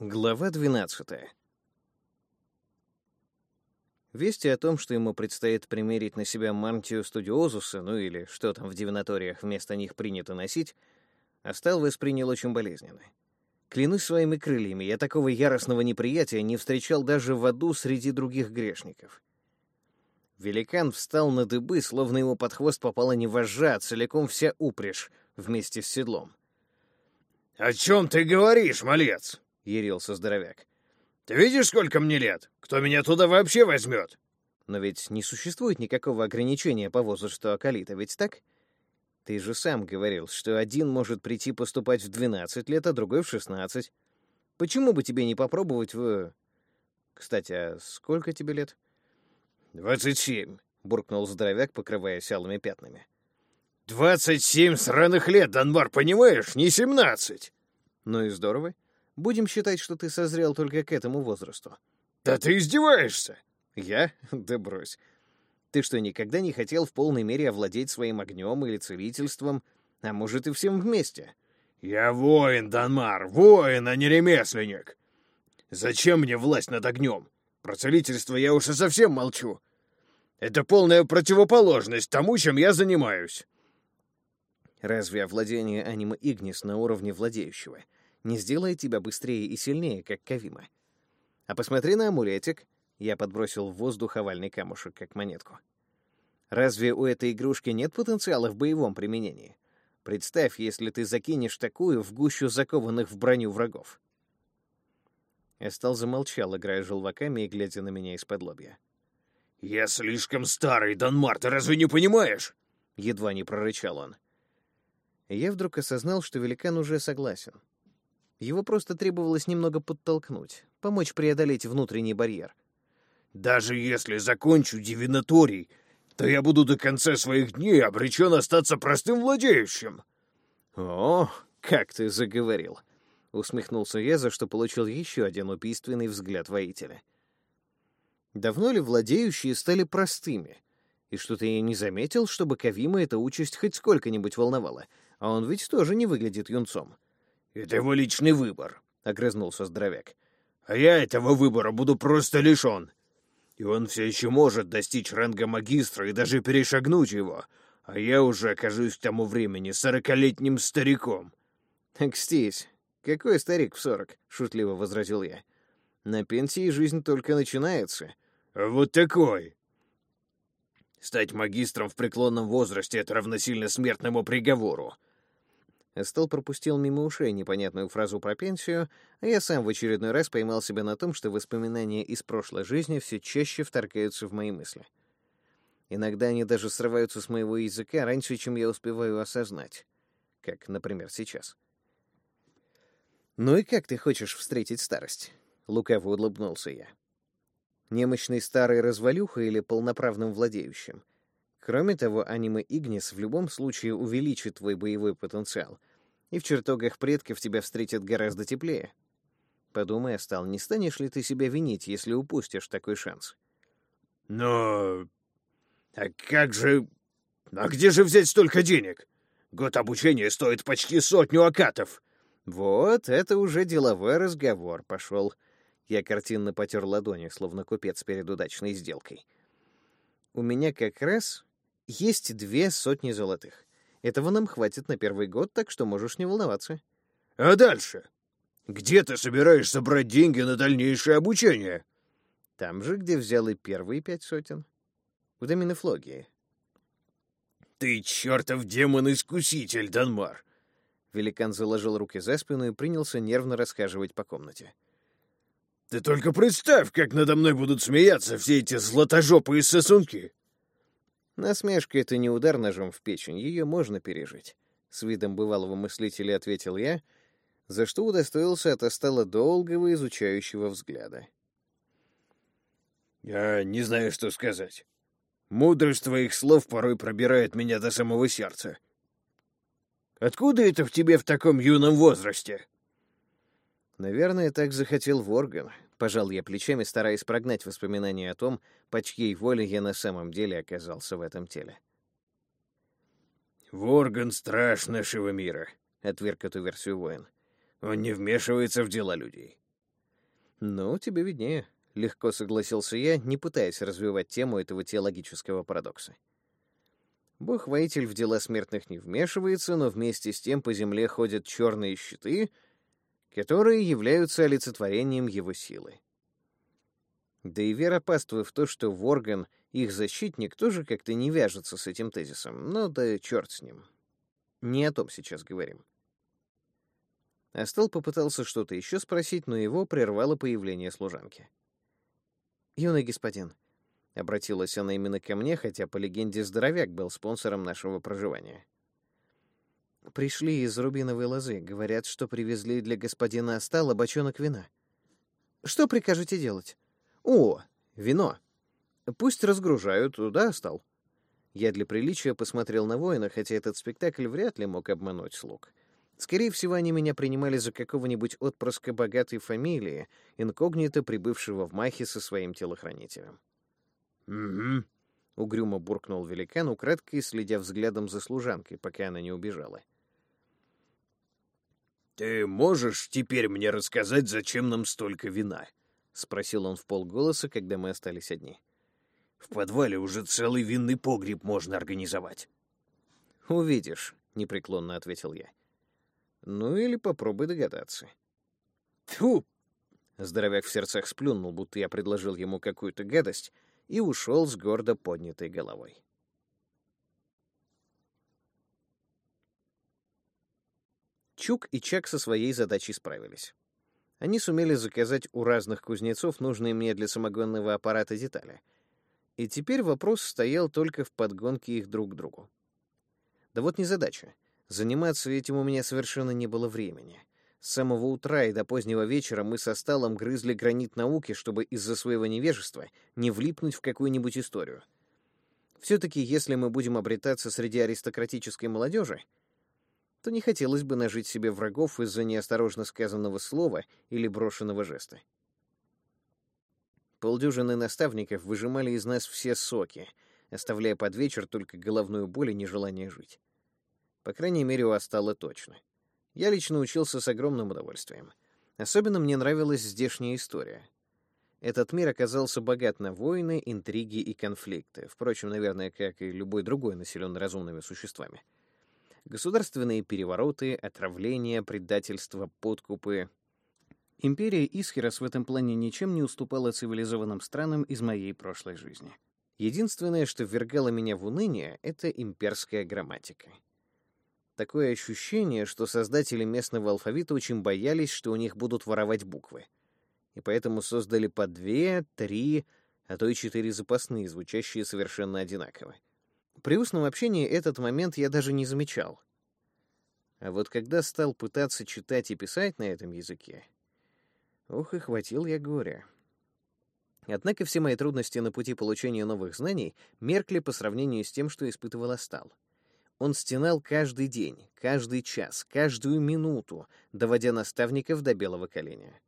Глава 12. Вести о том, что ему предстоит примерить на себя мантию студиозуса, ну или что там в дивинаториях вместо них принято носить, Астал воспринял очень болезненно. Клянусь своими крыльями, я такого яростного неприятия не встречал даже в аду среди других грешников. Великан встал на дыбы, словно ему под хвост попала не вожжа, а целиком вся упряжь вместе с седлом. «О чем ты говоришь, малец?» Ярился здоровяк. «Ты видишь, сколько мне лет? Кто меня туда вообще возьмет?» «Но ведь не существует никакого ограничения по возрасту Акалита, ведь так? Ты же сам говорил, что один может прийти поступать в 12 лет, а другой в 16. Почему бы тебе не попробовать в... Кстати, а сколько тебе лет?» «Двадцать семь», — буркнул здоровяк, покрываясь алыми пятнами. «Двадцать семь сраных лет, Данмар, понимаешь? Не семнадцать!» «Ну и здорово. Будем считать, что ты созрел только к этому возрасту. Да ты издеваешься? Я? Да брось. Ты что, никогда не хотел в полной мере овладеть своим огнем или целительством, а может и всем вместе? Я воин, Данмар, воин, а не ремесленник. Зачем мне власть над огнем? Про целительство я уж и совсем молчу. Это полная противоположность тому, чем я занимаюсь. Разве овладение аниме Игнис на уровне владеющего — не сделает тебя быстрее и сильнее, как Кавима. А посмотри на амулетик. Я подбросил в воздух овальный камушек, как монетку. Разве у этой игрушки нет потенциала в боевом применении? Представь, если ты закинешь такую в гущу закованных в броню врагов. Эстал замолчал, играя желваками и глядя на меня из-под лобья. «Я слишком старый, Данмар, ты разве не понимаешь?» Едва не прорычал он. я вдруг осознал, что великан уже согласен. Его просто требовалось немного подтолкнуть, помочь преодолеть внутренний барьер. «Даже если закончу дивинаторий, то я буду до конца своих дней обречен остаться простым владеющим». «О, как ты заговорил!» — усмехнулся я, за что получил еще один убийственный взгляд воителя. «Давно ли владеющие стали простыми? И что-то я не заметил, чтобы Кавима эта участь хоть сколько-нибудь волновала, а он ведь тоже не выглядит юнцом». «Это его личный выбор», — огрызнулся здоровяк. «А я этого выбора буду просто лишен. И он все еще может достичь ранга магистра и даже перешагнуть его, а я уже окажусь к тому времени сорокалетним стариком». «Кстись, какой старик в сорок?» — шутливо возразил я. «На пенсии жизнь только начинается». «Вот такой!» Стать магистром в преклонном возрасте — это равносильно смертному приговору. Эстел пропустил мимо ушей непонятную фразу про пенсию, а я сам в очередной раз поймал себя на том, что воспоминания из прошлой жизни все чаще вторгаются в мои мысли. Иногда они даже срываются с моего языка раньше, чем я успеваю осознать. Как, например, сейчас. «Ну и как ты хочешь встретить старость?» — лукаво улыбнулся я. «Немощный старый развалюха или полноправным владеющим?» Кроме того, аниме Игнис в любом случае увеличит твой боевой потенциал, и в чертогах предков тебя встретят гораздо теплее. Подумай, Астал, не станешь ли ты себя винить, если упустишь такой шанс? Но... А как же... А где же взять столько денег? Год обучения стоит почти сотню акатов. Вот, это уже деловой разговор пошел. Я картинно потер ладони, словно купец перед удачной сделкой. У меня как раз есть две сотни золотых. Этого нам хватит на первый год, так что можешь не волноваться. А дальше? Где ты собираешься брать деньги на дальнейшее обучение? Там же, где взял и первые пять сотен. В Доминофлогии. Ты чертов демон-искуситель, Данмар! Великан заложил руки за спину и принялся нервно расхаживать по комнате. Ты только представь, как надо мной будут смеяться все эти златожопые сосунки. Насмешка — это не удар ножом в печень, ее можно пережить. С видом бывалого мыслителя ответил я, за что удостоился от остала долгого изучающего взгляда. «Я не знаю, что сказать. Мудрость твоих слов порой пробирает меня до самого сердца. Откуда это в тебе в таком юном возрасте?» Наверное, так захотел Ворган. Пожал я плечами, стараясь прогнать воспоминания о том, по чьей воле я на самом деле оказался в этом теле. «Ворган — страж нашего мира», — отверг эту версию воин. «Он не вмешивается в дела людей. «Ну, тебе виднее», — легко согласился я, не пытаясь развивать тему этого теологического парадокса. Бог-воитель в дела смертных не вмешивается, но вместе с тем по земле ходят черные щиты, которые являются олицетворением его силы. Да и вера паствы в то, что Ворган — их защитник, тоже как-то не вяжется с этим тезисом. Но да черт с ним. Не о том сейчас говорим. Астел попытался что-то еще спросить, но его прервало появление служанки. «Юный господин», — обратилась она именно ко мне, хотя, по легенде, здоровяк был спонсором нашего проживания. «Пришли из Рубиновой лозы. Говорят, что привезли для господина Астала бочонок вина. Что прикажете делать?» «О, вино. Пусть разгружают, да, Астал?» Я для приличия посмотрел на воина, хотя этот спектакль вряд ли мог обмануть слуг. Скорее всего, они меня принимали за какого-нибудь отпрыска богатой фамилии, инкогнито прибывшего в Махе со своим телохранителем. «Угу», — угрюмо буркнул великан, украдкой следя взглядом за служанкой, пока она не убежала. «Ты можешь теперь мне рассказать, зачем нам столько вина?» — спросил он в полголоса, когда мы остались одни. «В подвале уже целый винный погреб можно организовать». «Увидишь», — непреклонно ответил я. Ну или попробуй догадаться. Тьфу! Здоровяк в сердцах сплюнул, будто я предложил ему какую-то гадость, и ушел с гордо поднятой головой. Чук и Чак со своей задачей справились. Они сумели заказать у разных кузнецов нужные мне для самогонного аппарата детали. И теперь вопрос стоял только в подгонке их друг к другу. Да вот не задача. Заниматься этим у меня совершенно не было времени. С самого утра и до позднего вечера мы со Сталом грызли гранит науки, чтобы из-за своего невежества не влипнуть в какую-нибудь историю. Все-таки, если мы будем обретаться среди аристократической молодежи, то не хотелось бы нажить себе врагов из-за неосторожно сказанного слова или брошенного жеста. Полдюжины наставников выжимали из нас все соки, оставляя под вечер только головную боль и нежелание жить. По крайней мере, у Астала точно. Я лично учился с огромным удовольствием. Особенно мне нравилась здешняя история. Этот мир оказался богат на войны, интриги и конфликты. Впрочем, наверное, как и любой другой, населенный разумными существами. Государственные перевороты, отравления, предательства, подкупы. Империя Исхерос в этом плане ничем не уступала цивилизованным странам из моей прошлой жизни. Единственное, что ввергало меня в уныние, — это имперская грамматика. Такое ощущение, что создатели местного алфавита очень боялись, что у них будут воровать буквы. И поэтому создали по две, три, а то и четыре запасные, звучащие совершенно одинаково. При устном общении этот момент я даже не замечал. А вот когда стал пытаться читать и писать на этом языке, ох, и хватил я горя. Однако все мои трудности на пути получения новых знаний меркли по сравнению с тем, что испытывал Астал. Он стенал каждый день, каждый час, каждую минуту, доводя наставников до белого коленя.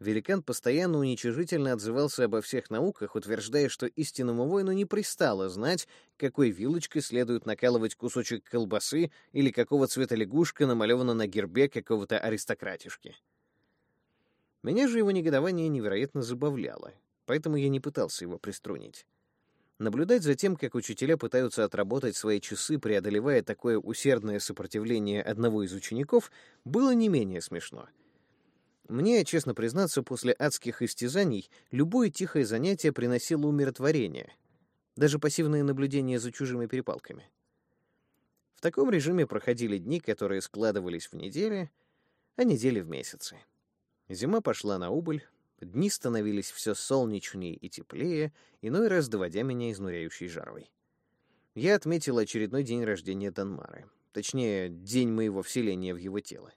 Великан постоянно уничижительно отзывался обо всех науках, утверждая, что истинному воину не пристало знать, какой вилочкой следует накалывать кусочек колбасы или какого цвета лягушка намалевана на гербе какого-то аристократишки. Меня же его негодование невероятно забавляло, поэтому я не пытался его приструнить. Наблюдать за тем, как учителя пытаются отработать свои часы, преодолевая такое усердное сопротивление одного из учеников, было не менее смешно. Мне, честно признаться, после адских истязаний любое тихое занятие приносило умиротворение, даже пассивное наблюдение за чужими перепалками. В таком режиме проходили дни, которые складывались в недели, а недели в месяцы. Зима пошла на убыль, Дни становились все солнечнее и теплее, иной раз доводя меня изнуряющей жарой. Я отметил очередной день рождения Данмары. Точнее, день моего вселения в его тело.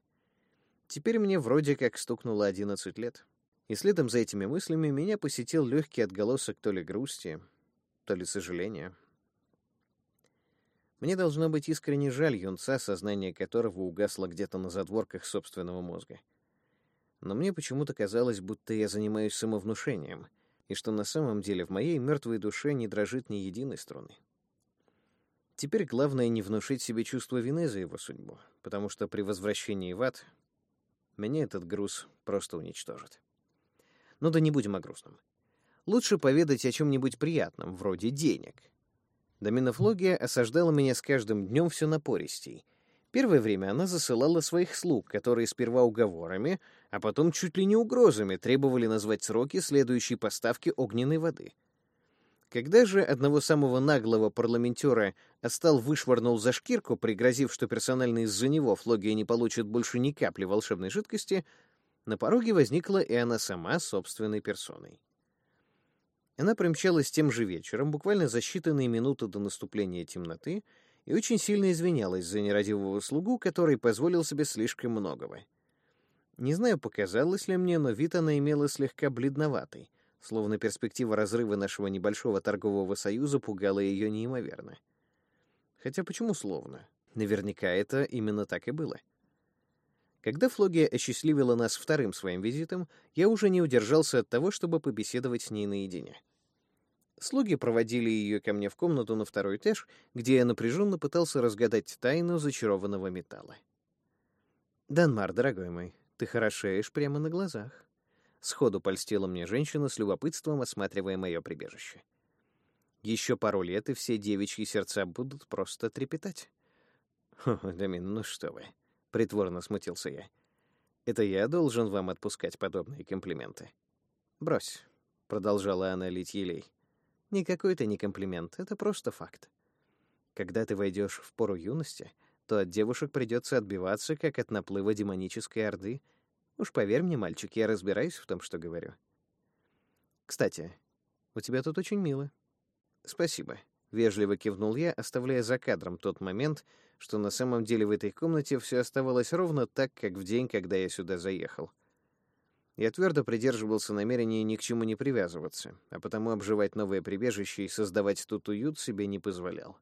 Теперь мне вроде как стукнуло 11 лет. И следом за этими мыслями меня посетил легкий отголосок то ли грусти, то ли сожаления. Мне должно быть искренне жаль юнца, сознание которого угасло где-то на задворках собственного мозга но мне почему-то казалось, будто я занимаюсь самовнушением, и что на самом деле в моей мертвой душе не дрожит ни единой струны. Теперь главное не внушить себе чувство вины за его судьбу, потому что при возвращении в ад меня этот груз просто уничтожит. Но да не будем о грустном. Лучше поведать о чем-нибудь приятном, вроде денег. Доминофлогия осаждала меня с каждым днем все напористей. Первое время она засылала своих слуг, которые сперва уговорами, а потом чуть ли не угрозами требовали назвать сроки следующей поставки огненной воды — когда же одного самого наглого парламентера Остал вышвырнул за шкирку, пригрозив, что персонально из-за него Флогия не получит больше ни капли волшебной жидкости, на пороге возникла и она сама собственной персоной. Она примчалась тем же вечером, буквально за считанные минуты до наступления темноты, и очень сильно извинялась за нерадивого слугу, который позволил себе слишком многого. Не знаю, показалось ли мне, но вид она имела слегка бледноватый, словно перспектива разрыва нашего небольшого торгового союза пугала ее неимоверно. Хотя почему словно? Наверняка это именно так и было. Когда Флогия осчастливила нас вторым своим визитом, я уже не удержался от того, чтобы побеседовать с ней наедине. Слуги проводили ее ко мне в комнату на второй этаж, где я напряженно пытался разгадать тайну зачарованного металла. «Данмар, дорогой мой, ты хорошеешь прямо на глазах». Сходу польстила мне женщина с любопытством, осматривая мое прибежище. Еще пару лет, и все девичьи сердца будут просто трепетать. «Хо, Дамин, ну что вы!» — притворно смутился я. «Это я должен вам отпускать подобные комплименты?» «Брось», — продолжала она лить елей. «Никакой это не комплимент, это просто факт. Когда ты войдешь в пору юности, то от девушек придется отбиваться, как от наплыва демонической орды — Уж поверь мне, мальчик, я разбираюсь в том, что говорю. Кстати, у тебя тут очень мило. Спасибо. Вежливо кивнул я, оставляя за кадром тот момент, что на самом деле в этой комнате все оставалось ровно так, как в день, когда я сюда заехал. Я твердо придерживался намерения ни к чему не привязываться, а потому обживать новое прибежище и создавать тут уют себе не позволял.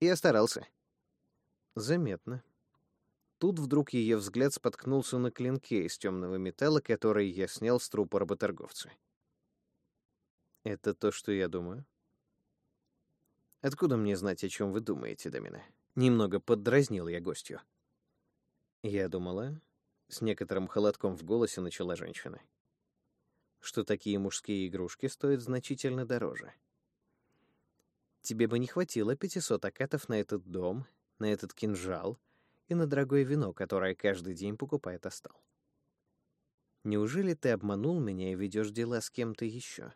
Я старался. Заметно. Тут вдруг ее взгляд споткнулся на клинке из темного металла, который я снял с трупа работорговца. «Это то, что я думаю?» «Откуда мне знать, о чем вы думаете, Домина?» Немного поддразнил я гостью. «Я думала...» — с некоторым холодком в голосе начала женщина. «Что такие мужские игрушки стоят значительно дороже. Тебе бы не хватило 500 акатов на этот дом, на этот кинжал — и на дорогое вино, которое каждый день покупает Остал. Неужели ты обманул меня и ведешь дела с кем-то еще?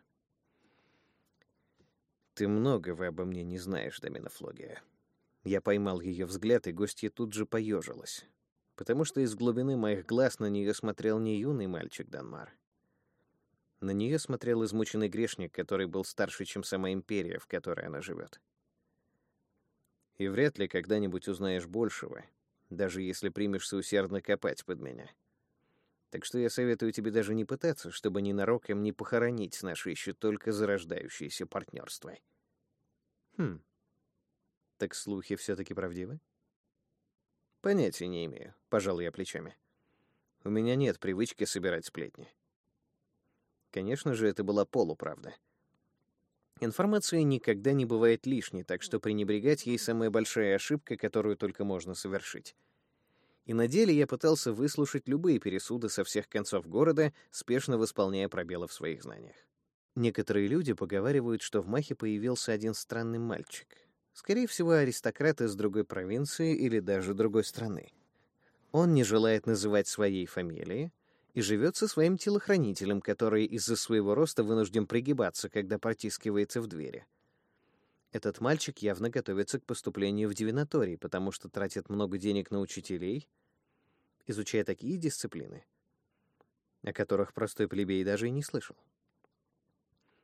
Ты многого обо мне не знаешь, Доминофлогия. Я поймал ее взгляд, и гостья тут же поежилась, потому что из глубины моих глаз на нее смотрел не юный мальчик Данмар. На нее смотрел измученный грешник, который был старше, чем сама империя, в которой она живет. И вряд ли когда-нибудь узнаешь большего, даже если примешься усердно копать под меня. Так что я советую тебе даже не пытаться, чтобы ненароком не похоронить наше еще только зарождающееся партнерство. Хм. Так слухи все-таки правдивы? Понятия не имею, пожал я плечами. У меня нет привычки собирать сплетни. Конечно же, это была полуправда. Информация никогда не бывает лишней, так что пренебрегать ей самая большая ошибка, которую только можно совершить. И на деле я пытался выслушать любые пересуды со всех концов города, спешно восполняя пробелы в своих знаниях. Некоторые люди поговаривают, что в Махе появился один странный мальчик. Скорее всего, аристократ из другой провинции или даже другой страны. Он не желает называть своей фамилии, и живет со своим телохранителем, который из-за своего роста вынужден пригибаться, когда протискивается в двери. Этот мальчик явно готовится к поступлению в дивинаторий, потому что тратит много денег на учителей, изучая такие дисциплины, о которых простой плебей даже и не слышал.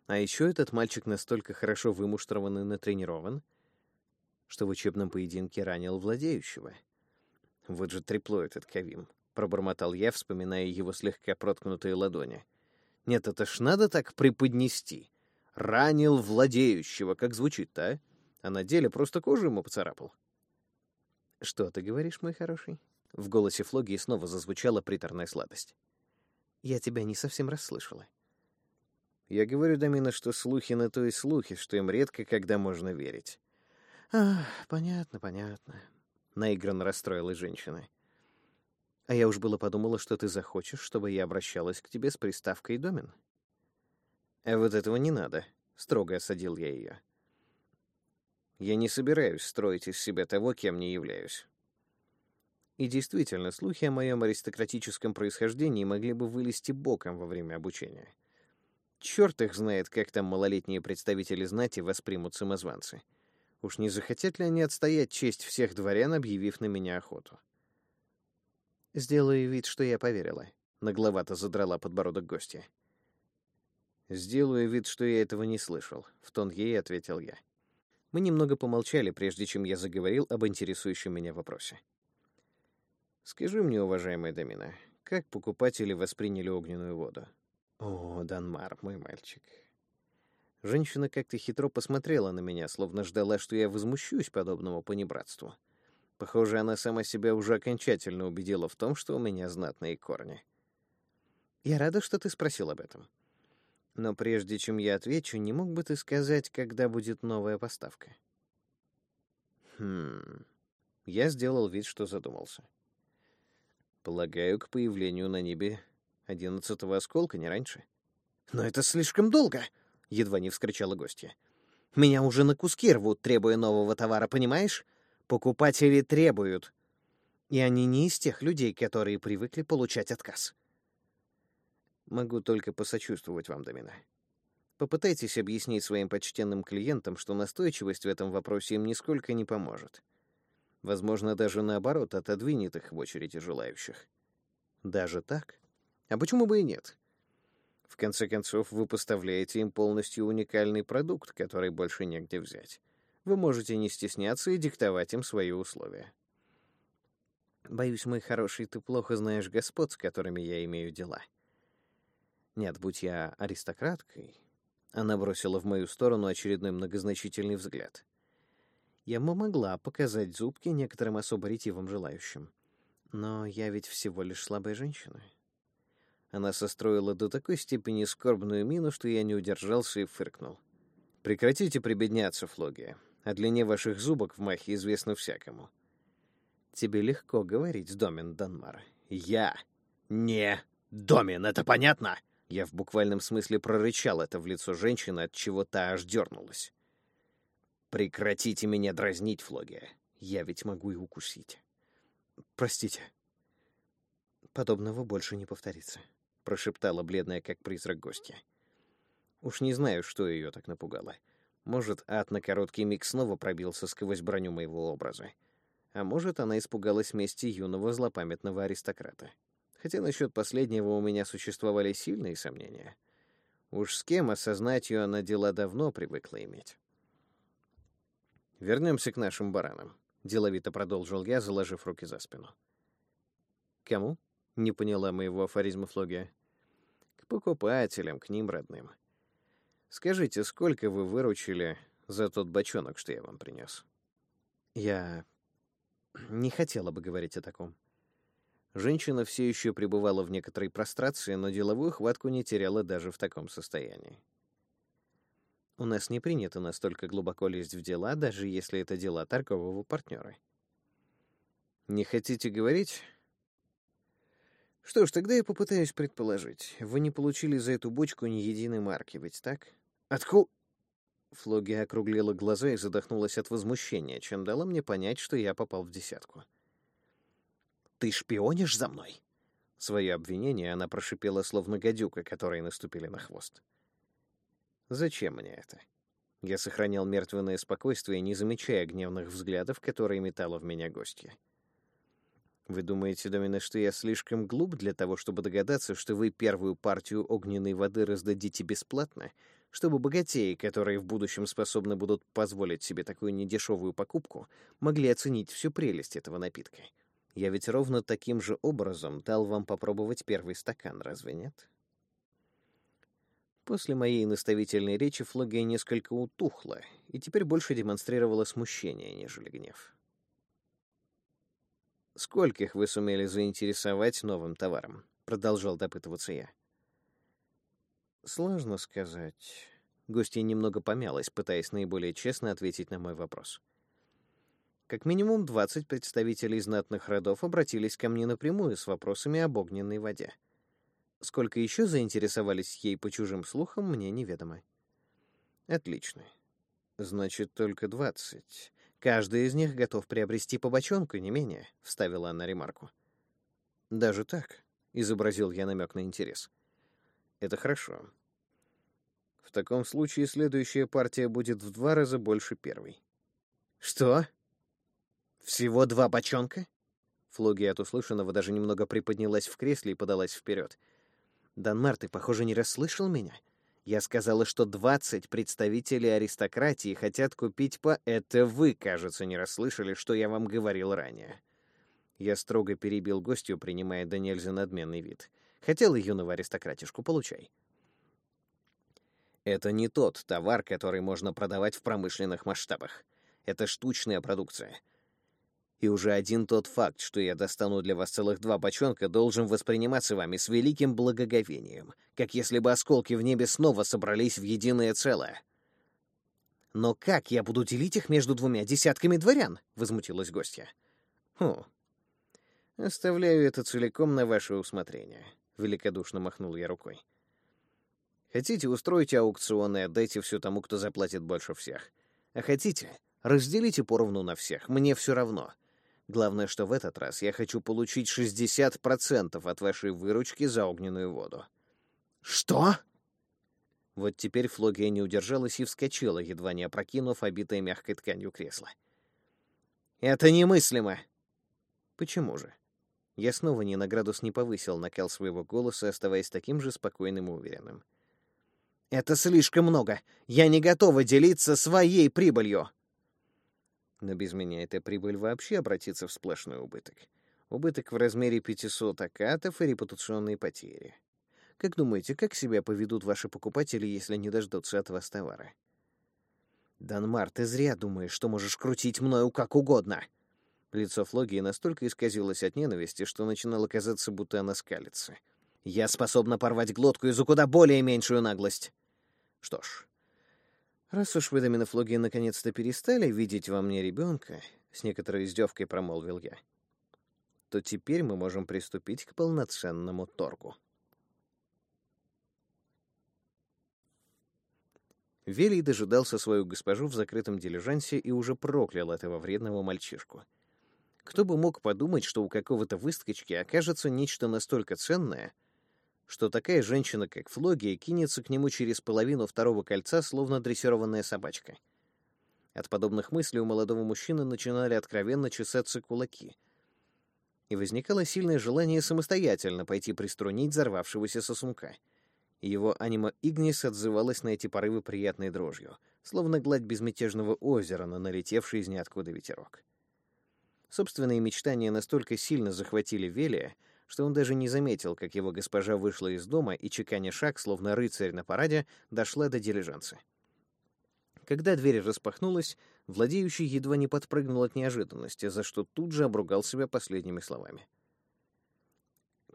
А еще этот мальчик настолько хорошо вымуштрован и натренирован, что в учебном поединке ранил владеющего. Вот же трепло этот Кавим. — пробормотал я, вспоминая его слегка проткнутые ладони. «Нет, это ж надо так преподнести. Ранил владеющего, как звучит-то, а? А на деле просто кожу ему поцарапал». «Что ты говоришь, мой хороший?» В голосе Флогии снова зазвучала приторная сладость. «Я тебя не совсем расслышала». «Я говорю, Дамина, что слухи на то и слухи, что им редко когда можно верить». «Ах, понятно, понятно», — наигранно расстроилась женщина. А я уж было подумала, что ты захочешь, чтобы я обращалась к тебе с приставкой «домен». А вот этого не надо, строго осадил я ее. Я не собираюсь строить из себя того, кем не являюсь. И действительно, слухи о моем аристократическом происхождении могли бы вылезти боком во время обучения. Черт их знает, как там малолетние представители знати воспримут самозванцы. Уж не захотят ли они отстоять честь всех дворян, объявив на меня охоту? Сделаю вид, что я поверила. Нагловато задрала подбородок гостья. Сделаю вид, что я этого не слышал, в тон ей ответил я. Мы немного помолчали, прежде чем я заговорил об интересующем меня вопросе. Скажи мне, уважаемая Домина, как покупатели восприняли огненную воду? О, Данмар, мой мальчик. Женщина как-то хитро посмотрела на меня, словно ждала, что я возмущусь подобному понебратству. Похоже, она сама себя уже окончательно убедила в том, что у меня знатные корни. Я рада, что ты спросил об этом. Но прежде чем я отвечу, не мог бы ты сказать, когда будет новая поставка? Хм. Я сделал вид, что задумался. Полагаю, к появлению на небе одиннадцатого осколка, не раньше. Но это слишком долго, едва не вскричала гостья. Меня уже на куски рвут, требуя нового товара, понимаешь? Покупатели требуют. И они не из тех людей, которые привыкли получать отказ. Могу только посочувствовать вам, Домина. Попытайтесь объяснить своим почтенным клиентам, что настойчивость в этом вопросе им нисколько не поможет. Возможно, даже наоборот, отодвинет их в очереди желающих. Даже так? А почему бы и нет? В конце концов, вы поставляете им полностью уникальный продукт, который больше негде взять вы можете не стесняться и диктовать им свои условия. Боюсь, мой хороший, ты плохо знаешь господ, с которыми я имею дела. Нет, будь я аристократкой, она бросила в мою сторону очередной многозначительный взгляд. Я бы могла показать зубки некоторым особо ретивым желающим. Но я ведь всего лишь слабая женщина. Она состроила до такой степени скорбную мину, что я не удержался и фыркнул. «Прекратите прибедняться, Флогия. О длине ваших зубок в махе известно всякому. Тебе легко говорить, Домин Данмар. Я не Домин, это понятно? Я в буквальном смысле прорычал это в лицо женщины, от чего та аж дернулась. Прекратите меня дразнить, Флогия. Я ведь могу и укусить. Простите. Подобного больше не повторится, прошептала бледная как призрак гостья. Уж не знаю, что ее так напугало. Может, ад на короткий миг снова пробился сквозь броню моего образа. А может, она испугалась мести юного злопамятного аристократа. Хотя насчет последнего у меня существовали сильные сомнения. Уж с кем осознать ее она дела давно привыкла иметь. Вернемся к нашим баранам, деловито продолжил я, заложив руки за спину. Кому? Не поняла моего афоризма Флогия. К покупателям, к ним родным. Скажите, сколько вы выручили за тот бочонок, что я вам принес?» Я не хотела бы говорить о таком. Женщина все еще пребывала в некоторой прострации, но деловую хватку не теряла даже в таком состоянии. У нас не принято настолько глубоко лезть в дела, даже если это дела торгового партнера. Не хотите говорить? Что ж, тогда я попытаюсь предположить. Вы не получили за эту бочку ни единой марки, ведь так? Откуда? Флогия округлила глаза и задохнулась от возмущения, чем дала мне понять, что я попал в десятку. «Ты шпионишь за мной?» Свое обвинение она прошипела, словно гадюка, которой наступили на хвост. «Зачем мне это?» Я сохранял мертвенное спокойствие, не замечая гневных взглядов, которые метала в меня гостья. «Вы думаете, Домина, что я слишком глуп для того, чтобы догадаться, что вы первую партию огненной воды раздадите бесплатно, чтобы богатеи, которые в будущем способны будут позволить себе такую недешевую покупку, могли оценить всю прелесть этого напитка. Я ведь ровно таким же образом дал вам попробовать первый стакан, разве нет? После моей наставительной речи Флогия несколько утухла и теперь больше демонстрировала смущение, нежели гнев. «Скольких вы сумели заинтересовать новым товаром?» — продолжал допытываться я. Сложно сказать. Гостья немного помялась, пытаясь наиболее честно ответить на мой вопрос. Как минимум 20 представителей знатных родов обратились ко мне напрямую с вопросами об огненной воде. Сколько еще заинтересовались ей по чужим слухам, мне неведомо. Отлично. Значит, только 20. Каждый из них готов приобрести по бочонку, не менее, вставила она ремарку. Даже так, изобразил я намек на интерес. Это хорошо. В таком случае следующая партия будет в два раза больше первой. Что? Всего два бочонка? Флогия от услышанного даже немного приподнялась в кресле и подалась вперед. «Данмар, ты, похоже, не расслышал меня. Я сказала, что двадцать представителей аристократии хотят купить по... Это вы, кажется, не расслышали, что я вам говорил ранее». Я строго перебил гостью, принимая до нельзя надменный вид. Хотел юного аристократишку, получай. Это не тот товар, который можно продавать в промышленных масштабах. Это штучная продукция. И уже один тот факт, что я достану для вас целых два бочонка, должен восприниматься вами с великим благоговением, как если бы осколки в небе снова собрались в единое целое. «Но как я буду делить их между двумя десятками дворян?» — возмутилась гостья. «Хм. Оставляю это целиком на ваше усмотрение», — великодушно махнул я рукой. «Хотите, устройте аукцион и отдайте все тому, кто заплатит больше всех. А хотите, разделите поровну на всех, мне все равно. Главное, что в этот раз я хочу получить 60% от вашей выручки за огненную воду. Что? Вот теперь Флогия не удержалась и вскочила, едва не опрокинув обитое мягкой тканью кресло. Это немыслимо. Почему же? Я снова ни на градус не повысил накал своего голоса, оставаясь таким же спокойным и уверенным. Это слишком много. Я не готова делиться своей прибылью. Но без меня эта прибыль вообще обратится в сплошной убыток. Убыток в размере 500 акатов и репутационные потери. Как думаете, как себя поведут ваши покупатели, если не дождутся от вас товара? Данмар, ты зря думаешь, что можешь крутить мною как угодно. Лицо Флогии настолько исказилось от ненависти, что начинало казаться, будто она скалится. Я способна порвать глотку и за куда более меньшую наглость. Что ж, «Раз уж вы, Доминофлоги, наконец-то перестали видеть во мне ребенка», — с некоторой издевкой промолвил я, «то теперь мы можем приступить к полноценному торгу». Велий дожидался свою госпожу в закрытом дилижансе и уже проклял этого вредного мальчишку. Кто бы мог подумать, что у какого-то выскочки окажется нечто настолько ценное, что такая женщина, как Флогия, кинется к нему через половину второго кольца, словно дрессированная собачка. От подобных мыслей у молодого мужчины начинали откровенно чесаться кулаки. И возникало сильное желание самостоятельно пойти приструнить взорвавшегося сосунка. Его анима Игнис отзывалась на эти порывы приятной дрожью, словно гладь безмятежного озера на налетевший из ниоткуда ветерок. Собственные мечтания настолько сильно захватили Велия, что он даже не заметил, как его госпожа вышла из дома и, чеканя шаг, словно рыцарь на параде, дошла до дилижанса. Когда дверь распахнулась, владеющий едва не подпрыгнул от неожиданности, за что тут же обругал себя последними словами.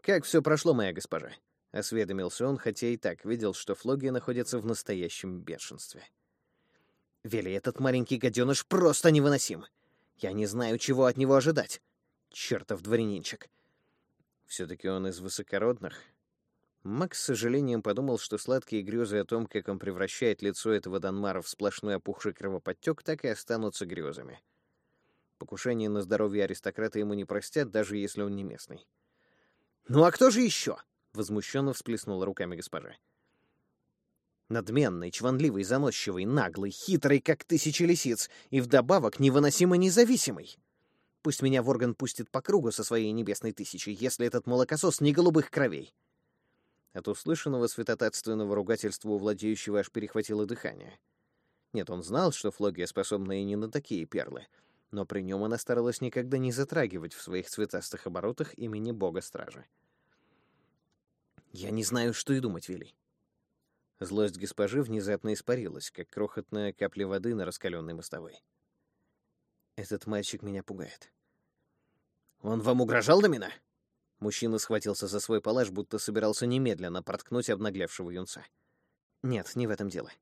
«Как все прошло, моя госпожа?» — осведомился он, хотя и так видел, что Флогия находится в настоящем бешенстве. «Вели, этот маленький гаденыш просто невыносим! Я не знаю, чего от него ожидать! Чертов дворянинчик! Все-таки он из высокородных. Макс с сожалением подумал, что сладкие грезы о том, как он превращает лицо этого Данмара в сплошной опухший кровоподтек, так и останутся грезами. Покушение на здоровье аристократа ему не простят, даже если он не местный. «Ну а кто же еще?» — возмущенно всплеснула руками госпожа. Надменный, чванливый, заносчивый, наглый, хитрый, как тысячи лисиц, и вдобавок невыносимо независимый. Пусть меня Ворган пустит по кругу со своей небесной тысячей, если этот молокосос не голубых кровей. От услышанного святотатственного ругательства у владеющего аж перехватило дыхание. Нет, он знал, что Флогия способна и не на такие перлы, но при нем она старалась никогда не затрагивать в своих цветастых оборотах имени бога-стража. «Я не знаю, что и думать, Вилли». Злость госпожи внезапно испарилась, как крохотная капля воды на раскаленной мостовой. «Этот мальчик меня пугает. «Он вам угрожал, Домина?» Мужчина схватился за свой палаш, будто собирался немедленно проткнуть обнаглевшего юнца. «Нет, не в этом дело.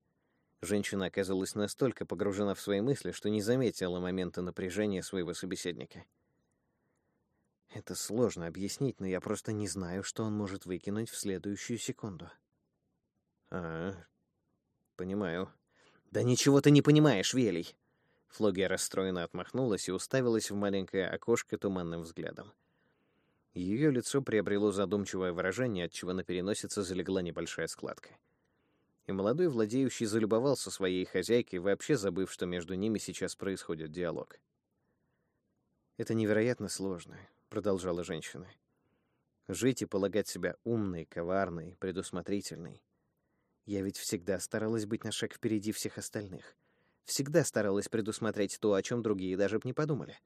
Женщина оказалась настолько погружена в свои мысли, что не заметила момента напряжения своего собеседника. Это сложно объяснить, но я просто не знаю, что он может выкинуть в следующую секунду. А, понимаю. Да ничего ты не понимаешь, Велий. Флогия расстроенно отмахнулась и уставилась в маленькое окошко туманным взглядом. Ее лицо приобрело задумчивое выражение, от чего на переносице залегла небольшая складка. И молодой владеющий залюбовался своей хозяйкой, вообще забыв, что между ними сейчас происходит диалог. «Это невероятно сложно», — продолжала женщина. «Жить и полагать себя умной, коварной, предусмотрительной. Я ведь всегда старалась быть на шаг впереди всех остальных. Всегда старалась предусмотреть то, о чем другие даже б не подумали.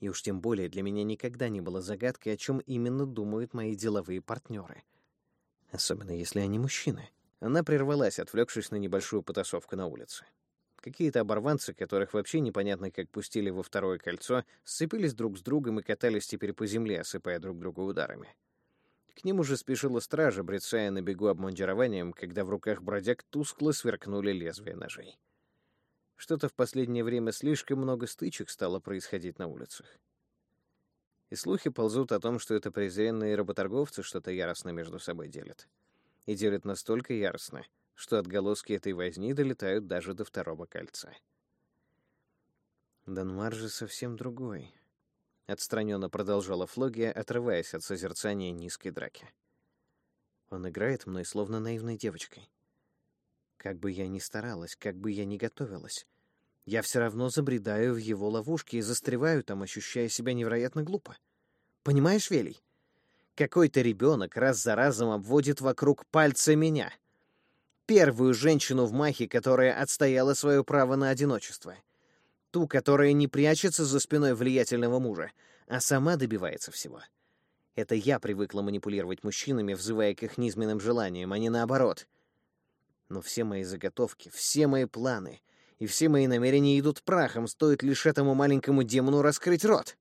И уж тем более для меня никогда не было загадкой, о чем именно думают мои деловые партнеры. Особенно если они мужчины. Она прервалась, отвлекшись на небольшую потасовку на улице. Какие-то оборванцы, которых вообще непонятно как пустили во второе кольцо, сцепились друг с другом и катались теперь по земле, осыпая друг друга ударами. К ним уже спешила стража, брецая на бегу обмундированием, когда в руках бродяг тускло сверкнули лезвия ножей. Что-то в последнее время слишком много стычек стало происходить на улицах. И слухи ползут о том, что это презренные работорговцы что-то яростно между собой делят. И делят настолько яростно, что отголоски этой возни долетают даже до второго кольца. Данмар же совсем другой. Отстраненно продолжала Флогия, отрываясь от созерцания низкой драки. Он играет мной, словно наивной девочкой. Как бы я ни старалась, как бы я ни готовилась, я все равно забредаю в его ловушки и застреваю там, ощущая себя невероятно глупо. Понимаешь, Велий? Какой-то ребенок раз за разом обводит вокруг пальца меня. Первую женщину в Махе, которая отстояла свое право на одиночество. Ту, которая не прячется за спиной влиятельного мужа, а сама добивается всего. Это я привыкла манипулировать мужчинами, взывая к их низменным желаниям, а не наоборот — но все мои заготовки, все мои планы и все мои намерения идут прахом, стоит лишь этому маленькому демону раскрыть рот.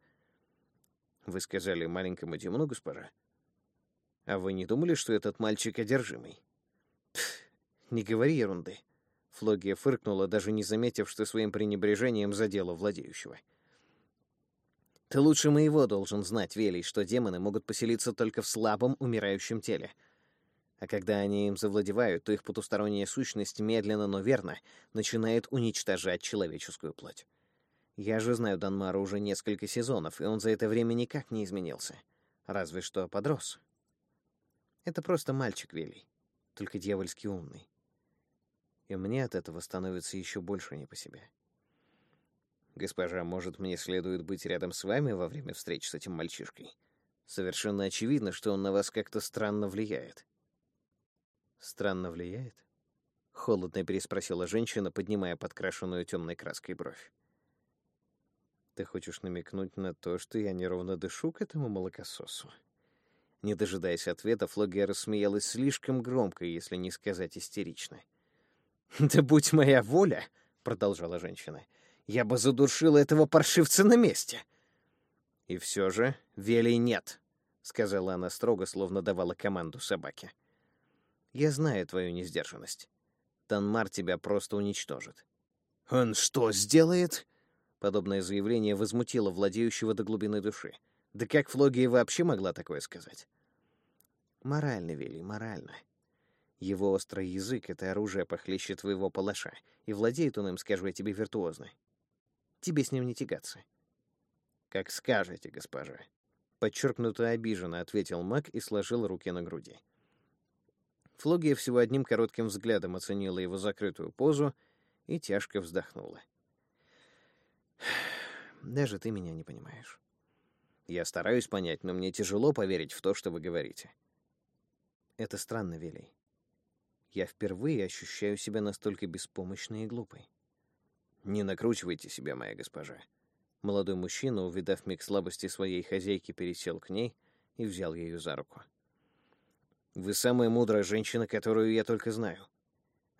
Вы сказали маленькому демону, госпожа? А вы не думали, что этот мальчик одержимый? Пф, не говори ерунды. Флогия фыркнула, даже не заметив, что своим пренебрежением задела владеющего. Ты лучше моего должен знать, Велий, что демоны могут поселиться только в слабом, умирающем теле — а когда они им завладевают, то их потусторонняя сущность медленно, но верно начинает уничтожать человеческую плоть. Я же знаю Данмара уже несколько сезонов, и он за это время никак не изменился. Разве что подрос. Это просто мальчик Велий, только дьявольски умный. И мне от этого становится еще больше не по себе. Госпожа, может, мне следует быть рядом с вами во время встреч с этим мальчишкой? Совершенно очевидно, что он на вас как-то странно влияет. Странно влияет? Холодно переспросила женщина, поднимая подкрашенную темной краской бровь. Ты хочешь намекнуть на то, что я неровно дышу к этому молокососу? Не дожидаясь ответа, Флогия рассмеялась слишком громко, если не сказать истерично. «Да будь моя воля!» — продолжала женщина. «Я бы задушила этого паршивца на месте!» «И все же велей нет», — сказала она строго, словно давала команду собаке. Я знаю твою несдержанность. Танмар тебя просто уничтожит. Он что сделает? Подобное заявление возмутило владеющего до глубины души. Да как Флогия вообще могла такое сказать? Морально, Вели, морально. Его острый язык — это оружие похлеще твоего палаша, и владеет он им, скажу я тебе, виртуозно. Тебе с ним не тягаться. «Как скажете, госпожа», — подчеркнуто обиженно ответил маг и сложил руки на груди. Флогия всего одним коротким взглядом оценила его закрытую позу и тяжко вздохнула. «Даже ты меня не понимаешь. Я стараюсь понять, но мне тяжело поверить в то, что вы говорите. Это странно, Велей. Я впервые ощущаю себя настолько беспомощной и глупой. Не накручивайте себя, моя госпожа. Молодой мужчина, увидав миг слабости своей хозяйки, пересел к ней и взял ее за руку. Вы самая мудрая женщина, которую я только знаю.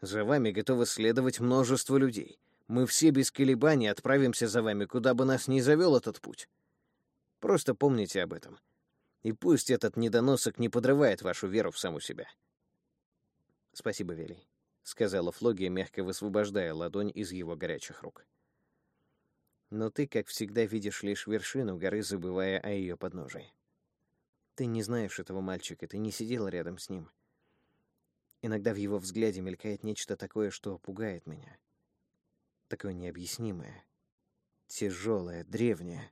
За вами готовы следовать множество людей. Мы все без колебаний отправимся за вами, куда бы нас ни завел этот путь. Просто помните об этом. И пусть этот недоносок не подрывает вашу веру в саму себя. Спасибо, Велий. — сказала Флогия, мягко высвобождая ладонь из его горячих рук. «Но ты, как всегда, видишь лишь вершину горы, забывая о ее подножии. Ты не знаешь этого мальчика, ты не сидела рядом с ним. Иногда в его взгляде мелькает нечто такое, что пугает меня. Такое необъяснимое, тяжелое, древнее.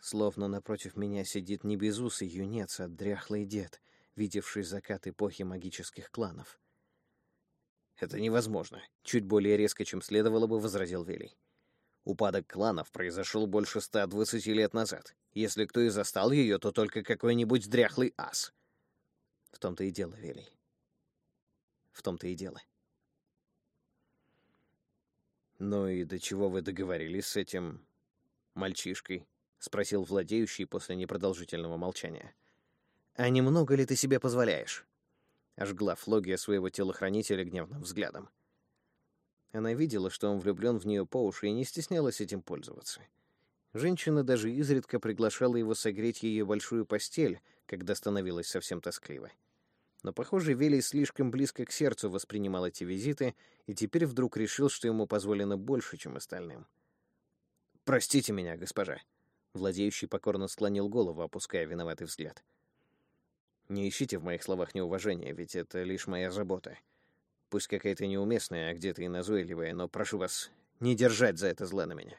Словно напротив меня сидит не безусый юнец, а дряхлый дед, видевший закат эпохи магических кланов. «Это невозможно», — чуть более резко, чем следовало бы, возразил Велий. Упадок кланов произошел больше 120 лет назад. Если кто и застал ее, то только какой-нибудь дряхлый ас. В том-то и дело, Велий. В том-то и дело. «Ну и до чего вы договорились с этим мальчишкой?» — спросил владеющий после непродолжительного молчания. «А немного ли ты себе позволяешь?» — ожгла Флогия своего телохранителя гневным взглядом. Она видела, что он влюблен в нее по уши и не стеснялась этим пользоваться. Женщина даже изредка приглашала его согреть ее большую постель, когда становилось совсем тоскливо. Но, похоже, Велий слишком близко к сердцу воспринимал эти визиты и теперь вдруг решил, что ему позволено больше, чем остальным. «Простите меня, госпожа», — владеющий покорно склонил голову, опуская виноватый взгляд. «Не ищите в моих словах неуважения, ведь это лишь моя забота. Пусть какая-то неуместная, а где-то и назойливая, но прошу вас не держать за это зло на меня».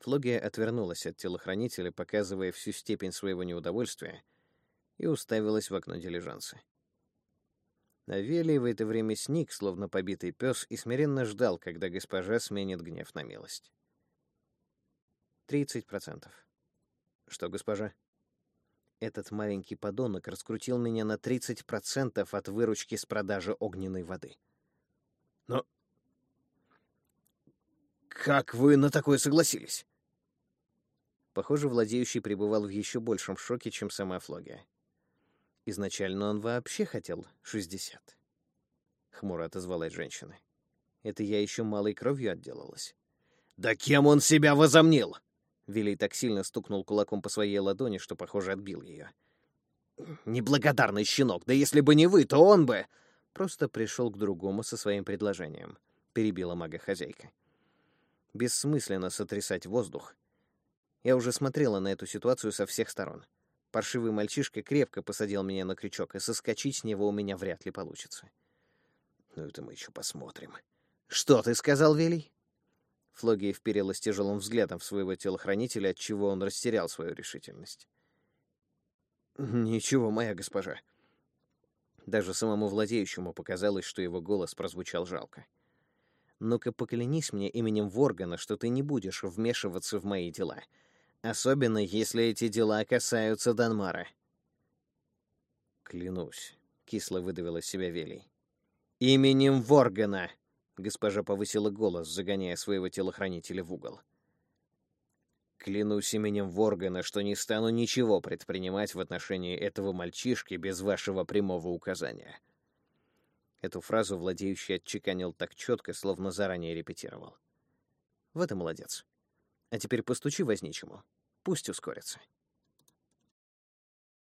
Флогия отвернулась от телохранителя, показывая всю степень своего неудовольствия, и уставилась в окно дилижанса. Авелий в это время сник, словно побитый пес, и смиренно ждал, когда госпожа сменит гнев на милость. «Тридцать процентов». «Что, госпожа?» Этот маленький подонок раскрутил меня на тридцать процентов от выручки с продажи огненной воды. «Но как вы на такое согласились?» Похоже, владеющий пребывал в еще большем шоке, чем сама Флогия. Изначально он вообще хотел 60. Хмуро отозвалась женщина. Это я еще малой кровью отделалась. «Да кем он себя возомнил?» Вилей так сильно стукнул кулаком по своей ладони, что, похоже, отбил ее. «Неблагодарный щенок! Да если бы не вы, то он бы...» Просто пришел к другому со своим предложением. Перебила мага-хозяйка. Бессмысленно сотрясать воздух. Я уже смотрела на эту ситуацию со всех сторон. Паршивый мальчишка крепко посадил меня на крючок, и соскочить с него у меня вряд ли получится. Ну, это мы еще посмотрим. Что ты сказал, Велий? Флогия вперилась тяжелым взглядом в своего телохранителя, от чего он растерял свою решительность. Ничего, моя госпожа. Даже самому владеющему показалось, что его голос прозвучал жалко. Ну-ка поклянись мне именем Воргана, что ты не будешь вмешиваться в мои дела — особенно если эти дела касаются Данмара. Клянусь, кисло выдавила себя Велий. Именем Воргана, госпожа повысила голос, загоняя своего телохранителя в угол. Клянусь именем Воргана, что не стану ничего предпринимать в отношении этого мальчишки без вашего прямого указания. Эту фразу владеющий отчеканил так четко, словно заранее репетировал. В этом молодец. А теперь постучи возничему. Пусть ускорится.